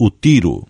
o tiro.